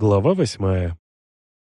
Глава восьмая.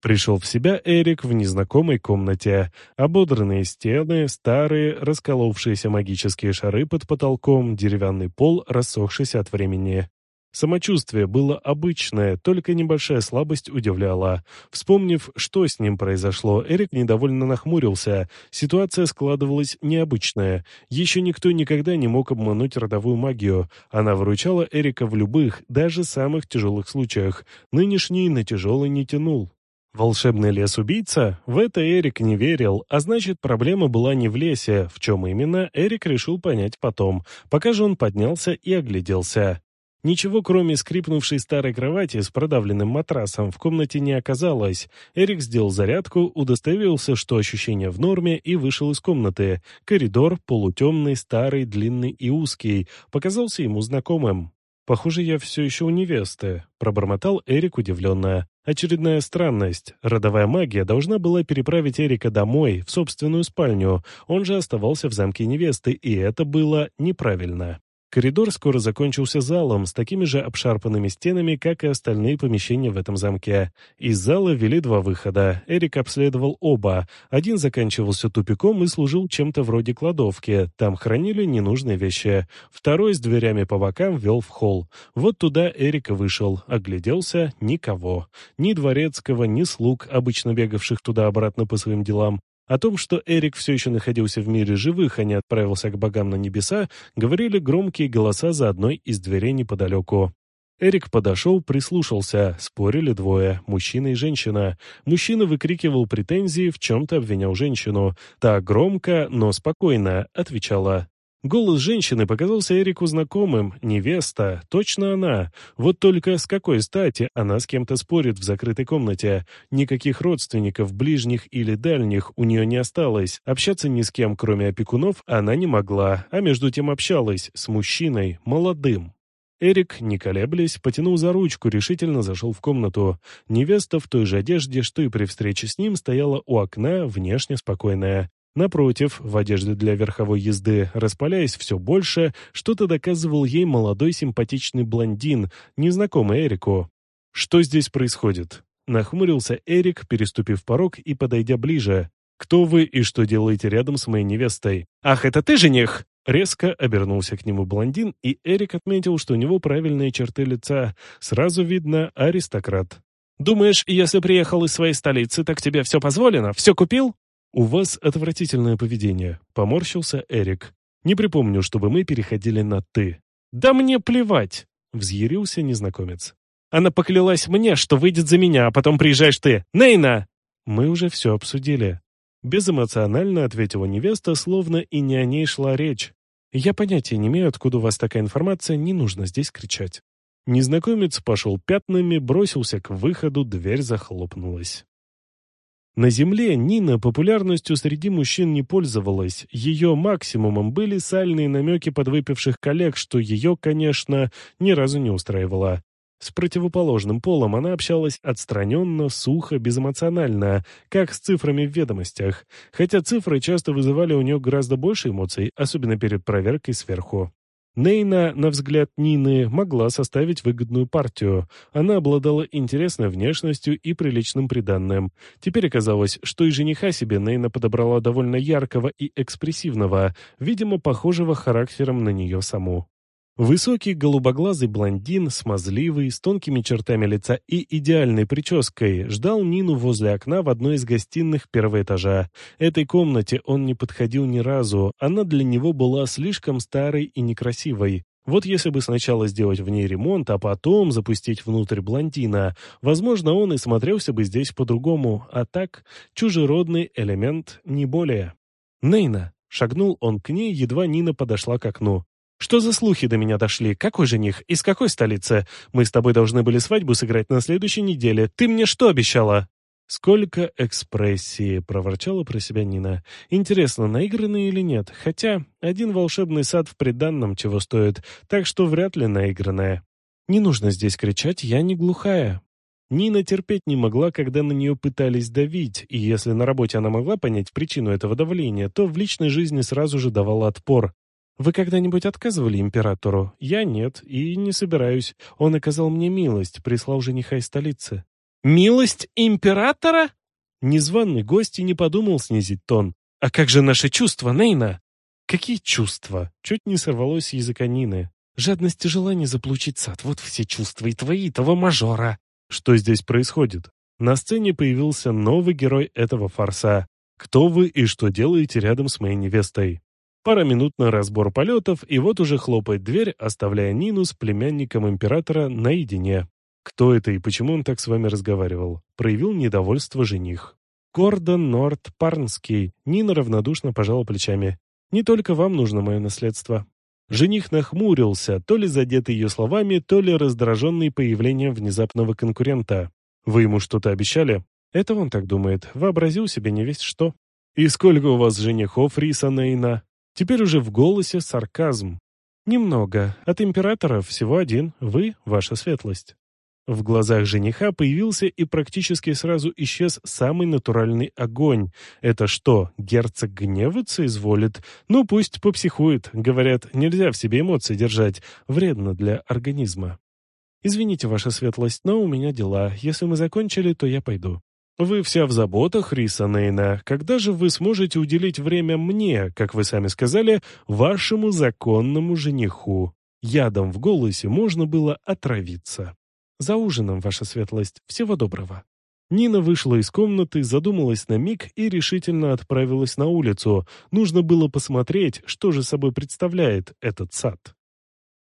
Пришел в себя Эрик в незнакомой комнате. Ободранные стены, старые, расколовшиеся магические шары под потолком, деревянный пол, рассохшийся от времени. Самочувствие было обычное, только небольшая слабость удивляла. Вспомнив, что с ним произошло, Эрик недовольно нахмурился. Ситуация складывалась необычная. Еще никто никогда не мог обмануть родовую магию. Она выручала Эрика в любых, даже самых тяжелых случаях. Нынешний на тяжелый не тянул. Волшебный лес-убийца? В это Эрик не верил, а значит, проблема была не в лесе. В чем именно, Эрик решил понять потом. Пока же он поднялся и огляделся. Ничего, кроме скрипнувшей старой кровати с продавленным матрасом, в комнате не оказалось. Эрик сделал зарядку, удостоверился, что ощущения в норме, и вышел из комнаты. Коридор, полутемный, старый, длинный и узкий, показался ему знакомым. «Похоже, я все еще у невесты», — пробормотал Эрик удивленно. Очередная странность. Родовая магия должна была переправить Эрика домой, в собственную спальню. Он же оставался в замке невесты, и это было неправильно. Коридор скоро закончился залом с такими же обшарпанными стенами, как и остальные помещения в этом замке. Из зала вели два выхода. Эрик обследовал оба. Один заканчивался тупиком и служил чем-то вроде кладовки. Там хранили ненужные вещи. Второй с дверями по бокам вел в холл. Вот туда Эрик вышел. Огляделся — никого. Ни дворецкого, ни слуг, обычно бегавших туда-обратно по своим делам. О том, что Эрик все еще находился в мире живых, а не отправился к богам на небеса, говорили громкие голоса за одной из дверей неподалеку. Эрик подошел, прислушался. Спорили двое, мужчина и женщина. Мужчина выкрикивал претензии, в чем-то обвинял женщину. Та громко, но спокойно отвечала. Голос женщины показался Эрику знакомым. Невеста, точно она. Вот только с какой стати она с кем-то спорит в закрытой комнате? Никаких родственников, ближних или дальних, у нее не осталось. Общаться ни с кем, кроме опекунов, она не могла, а между тем общалась с мужчиной, молодым. Эрик, не колеблясь, потянул за ручку, решительно зашел в комнату. Невеста в той же одежде, что и при встрече с ним, стояла у окна, внешне спокойная. Напротив, в одежде для верховой езды, распаляясь все больше, что-то доказывал ей молодой симпатичный блондин, незнакомый Эрику. «Что здесь происходит?» Нахмурился Эрик, переступив порог и подойдя ближе. «Кто вы и что делаете рядом с моей невестой?» «Ах, это ты, жених!» Резко обернулся к нему блондин, и Эрик отметил, что у него правильные черты лица. Сразу видно аристократ. «Думаешь, если приехал из своей столицы, так тебе все позволено? Все купил?» «У вас отвратительное поведение», — поморщился Эрик. «Не припомню, чтобы мы переходили на «ты». «Да мне плевать!» — взъярился незнакомец. «Она поклялась мне, что выйдет за меня, а потом приезжаешь ты. Нейна!» «Мы уже все обсудили». Безэмоционально ответила невеста, словно и не о ней шла речь. «Я понятия не имею, откуда у вас такая информация, не нужно здесь кричать». Незнакомец пошел пятнами, бросился к выходу, дверь захлопнулась. На Земле Нина популярностью среди мужчин не пользовалась. Ее максимумом были сальные намеки подвыпивших коллег, что ее, конечно, ни разу не устраивало. С противоположным полом она общалась отстраненно, сухо, безэмоционально, как с цифрами в ведомостях, хотя цифры часто вызывали у нее гораздо больше эмоций, особенно перед проверкой сверху. Нейна, на взгляд Нины, могла составить выгодную партию. Она обладала интересной внешностью и приличным приданным. Теперь оказалось, что и жениха себе Нейна подобрала довольно яркого и экспрессивного, видимо, похожего характером на нее саму. Высокий голубоглазый блондин, смазливый, с тонкими чертами лица и идеальной прической, ждал Нину возле окна в одной из гостиных первого этажа. Этой комнате он не подходил ни разу, она для него была слишком старой и некрасивой. Вот если бы сначала сделать в ней ремонт, а потом запустить внутрь блондина, возможно, он и смотрелся бы здесь по-другому, а так чужеродный элемент не более. «Нейна!» — шагнул он к ней, едва Нина подошла к окну. Что за слухи до меня дошли? Какой жених? Из какой столицы? Мы с тобой должны были свадьбу сыграть на следующей неделе. Ты мне что обещала?» «Сколько экспрессии!» — проворчала про себя Нина. «Интересно, наигранные или нет? Хотя один волшебный сад в приданном чего стоит, так что вряд ли наигранная. Не нужно здесь кричать, я не глухая». Нина терпеть не могла, когда на нее пытались давить, и если на работе она могла понять причину этого давления, то в личной жизни сразу же давала отпор. Вы когда-нибудь отказывали императору? Я нет, и не собираюсь. Он оказал мне милость, прислал жениха из столицы. «Милость императора?» Незваный гость и не подумал снизить тон. «А как же наши чувства, Нейна?» «Какие чувства?» Чуть не сорвалось языка Нины. «Жадность и желание заполучить сад. Вот все чувства и твои, и того мажора». Что здесь происходит? На сцене появился новый герой этого фарса. Кто вы и что делаете рядом с моей невестой? Пара минут на разбор полетов, и вот уже хлопает дверь, оставляя Нину с племянником императора наедине. Кто это и почему он так с вами разговаривал? Проявил недовольство жених. Гордон Норт Парнский. Нина равнодушно пожала плечами. Не только вам нужно мое наследство. Жених нахмурился, то ли задетый ее словами, то ли раздраженный появлением внезапного конкурента. Вы ему что-то обещали? Это он так думает. Вообразил себе не весь что. И сколько у вас женихов, Риса Нейна? Теперь уже в голосе сарказм. Немного. От императора всего один. Вы, ваша светлость. В глазах жениха появился и практически сразу исчез самый натуральный огонь. Это что, герцог гневаться изволит? Ну, пусть попсихует. Говорят, нельзя в себе эмоции держать. Вредно для организма. Извините, ваша светлость, но у меня дела. Если мы закончили, то я пойду. Вы вся в заботах, Риса Нейна. Когда же вы сможете уделить время мне, как вы сами сказали, вашему законному жениху? Ядом в голосе можно было отравиться. «За ужином, ваша светлость. Всего доброго». Нина вышла из комнаты, задумалась на миг и решительно отправилась на улицу. Нужно было посмотреть, что же собой представляет этот сад.